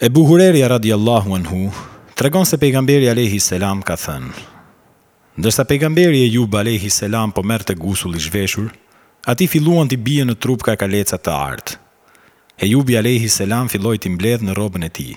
Ebu Hurerja radijallahu anhu tregon se Pejgamberi alejhi selam ka thënë, Ndërsa Pejgamberi Ejub alejhi selam po merrte gusull i zhveshur, atij filluan t'i bien në trup karkaleca të artë. Ejubi alejhi selam filloi t'i mbledhë në rrobën e tij.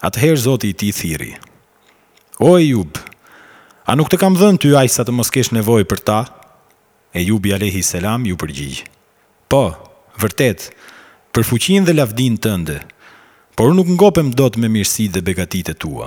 Atëherë Zoti i tij thirri, O Ejub! A nuk të kam dhënë ty aq sa të mos kesh nevojë për ta? Ejubi alejhi selam iu përgjigj, Po, vërtet, për fuqinë dhe lavdinë tënde, por unë nuk ngopem dot me mirësitë dhe begatitë e tua.